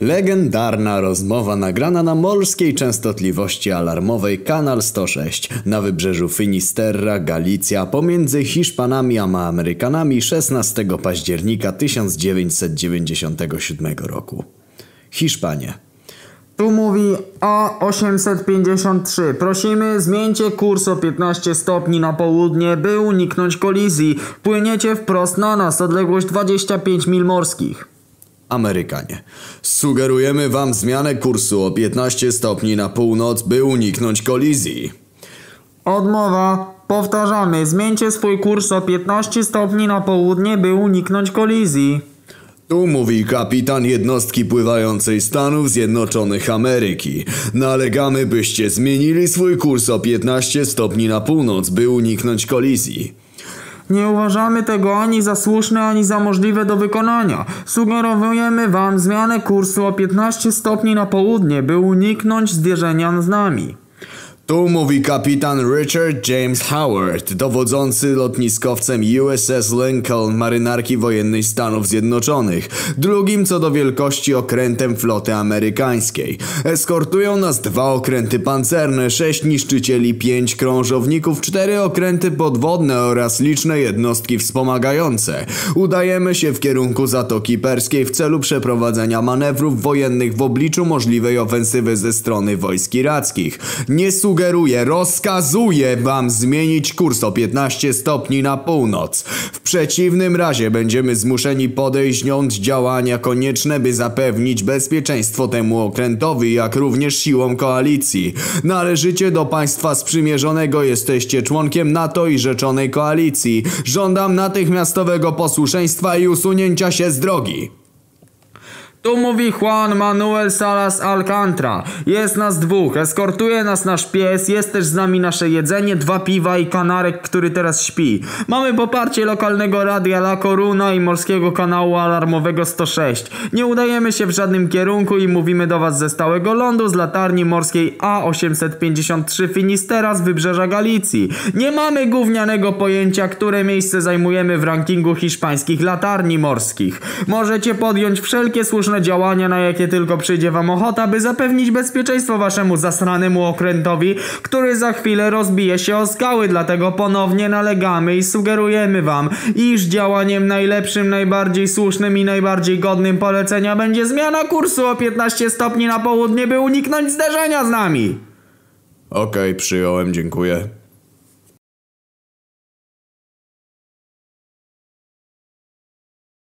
Legendarna rozmowa nagrana na morskiej częstotliwości alarmowej Kanal 106 na wybrzeżu Finisterra, Galicja pomiędzy Hiszpanami a Amerykanami 16 października 1997 roku. Hiszpanie. Tu mówi A853. Prosimy, zmieńcie kurs o 15 stopni na południe, by uniknąć kolizji. Płyniecie wprost na nas, odległość 25 mil morskich. Amerykanie. Sugerujemy wam zmianę kursu o 15 stopni na północ, by uniknąć kolizji. Odmowa. Powtarzamy, zmieńcie swój kurs o 15 stopni na południe, by uniknąć kolizji. Tu mówi kapitan jednostki pływającej Stanów Zjednoczonych Ameryki. Nalegamy, byście zmienili swój kurs o 15 stopni na północ, by uniknąć kolizji. Nie uważamy tego ani za słuszne, ani za możliwe do wykonania. Sugerujemy wam zmianę kursu o 15 stopni na południe, by uniknąć zderzenia z nami. Tu mówi kapitan Richard James Howard, dowodzący lotniskowcem USS Lincoln marynarki wojennej Stanów Zjednoczonych, drugim co do wielkości okrętem floty amerykańskiej. Eskortują nas dwa okręty pancerne, sześć niszczycieli, pięć krążowników, cztery okręty podwodne oraz liczne jednostki wspomagające. Udajemy się w kierunku Zatoki Perskiej w celu przeprowadzenia manewrów wojennych w obliczu możliwej ofensywy ze strony wojsk irackich. Nie sugeruję, rozkazuję wam zmienić kurs o 15 stopni na północ. W przeciwnym razie będziemy zmuszeni podejść działania konieczne, by zapewnić bezpieczeństwo temu okrętowi, jak również siłom koalicji. Należycie do państwa sprzymierzonego, jesteście członkiem NATO i rzeczonej koalicji. Żądam natychmiastowego posłuszeństwa i usunięcia się z drogi. Tu mówi Juan Manuel Salas Alcantara. Jest nas dwóch, eskortuje nas nasz pies, jest też z nami nasze jedzenie, dwa piwa i kanarek, który teraz śpi. Mamy poparcie lokalnego radia La Coruna i morskiego kanału alarmowego 106. Nie udajemy się w żadnym kierunku i mówimy do was ze stałego lądu z latarni morskiej A853 Finistera z wybrzeża Galicji. Nie mamy gównianego pojęcia, które miejsce zajmujemy w rankingu hiszpańskich latarni morskich. Możecie podjąć wszelkie działania, na jakie tylko przyjdzie wam ochota, by zapewnić bezpieczeństwo waszemu zasranemu okrętowi, który za chwilę rozbije się o skały, dlatego ponownie nalegamy i sugerujemy wam, iż działaniem najlepszym, najbardziej słusznym i najbardziej godnym polecenia będzie zmiana kursu o 15 stopni na południe, by uniknąć zderzenia z nami. Okej, przyjąłem, dziękuję.